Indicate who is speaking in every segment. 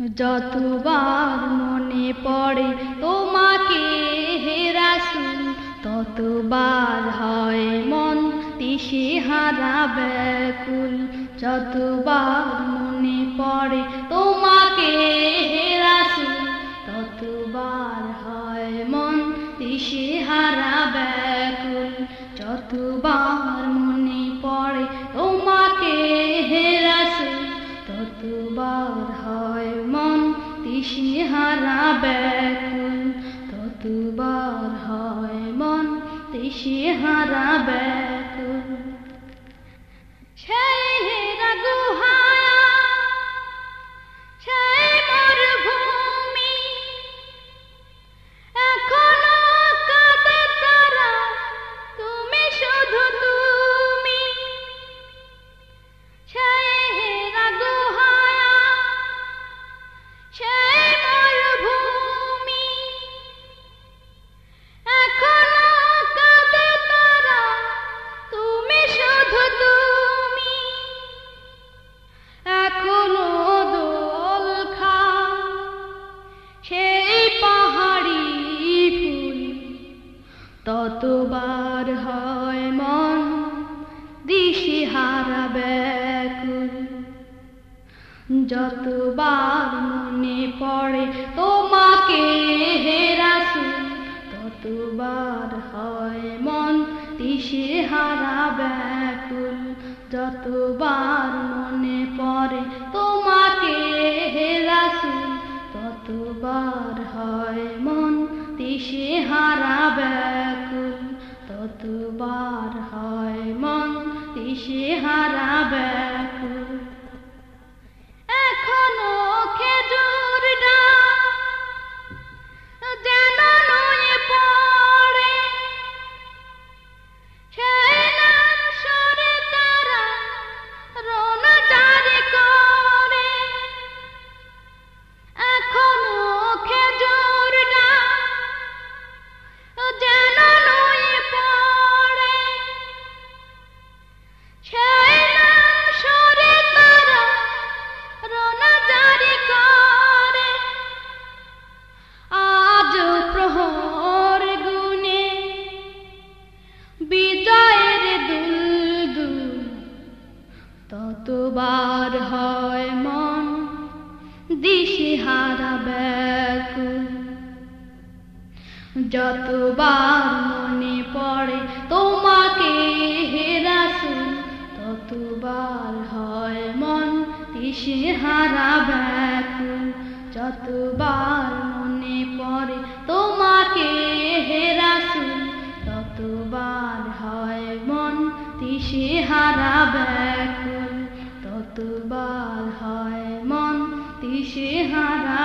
Speaker 1: যতবার মনে পড়ে তোমাকে হেরাসুন ততবার হয় মন দিশে হারা ব্যাকুল। যতবার মনে পড়ে তোমাকে হেরাসুন ততবার হয় মন দিশে হারা ব্যাকুল। যতবার মনে পড়ে তোমাকে হেরাসুন ততবার দিশেহারা ব্যাকুল ততবার হয় মন দিশেহারা ব্যাকুল। সেই যতবার মনে পড়ে তোমাকে হেরাসুল ততবার হয় মন দিশেহারা ব্যাকুল। যতবার মনে পড়ে তোমাকে হেরাসুল ততবার হয় মন দিশেহারা ব্যাকুল। ততবার হয় মন দিশেহারা ব্যাকুল। ততবার হয় মন, দিশেহারা ব্যাকুল। যতবার মনে পড়ে তোমাকে হেরাসুল ততবার হয় মন, দিশেহারা ব্যাকুল। যতবার মনে পড়ে তোমাকে হেরাসুল ততবার হয় মন, দিশেহারা ব্যাকুল। ততবার হয় মন দিশেহারা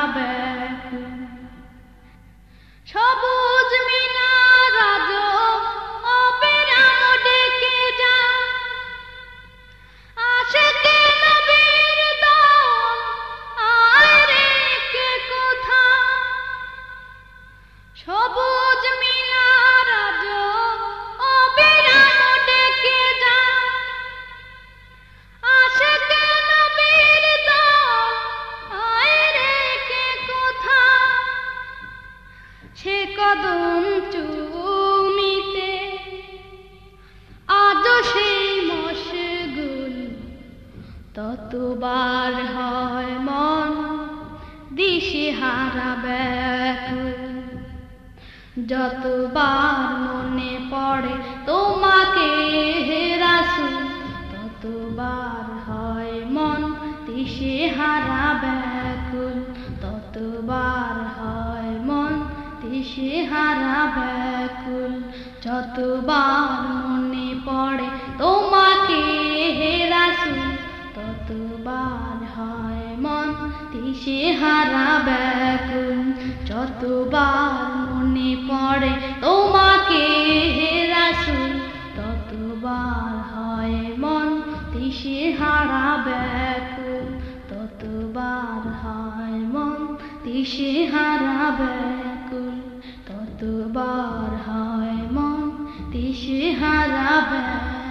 Speaker 1: ততবার হয় মন দিশেহারা ব্যাকুল। যতবার মনে পড়ে তোমাকে হেরাসুল ততবার হয় মন দিশেহারা ব্যাকুল। ততবার হয় মন দিশেহারা ব্যাকুল। যতবার মনে পড়ে তোমাকে ততবার হয় মন দিশে হারা ব্যাকুল। যতবার মনে পড়ে তোমাকে হেরাসুল ততবার হয় মন দিশেহারা ব্যাকুল। ততবার হয় মন দিশেহারা ব্যাকুল। ততবার হয় মন দিশে হারা ব্যাকুল।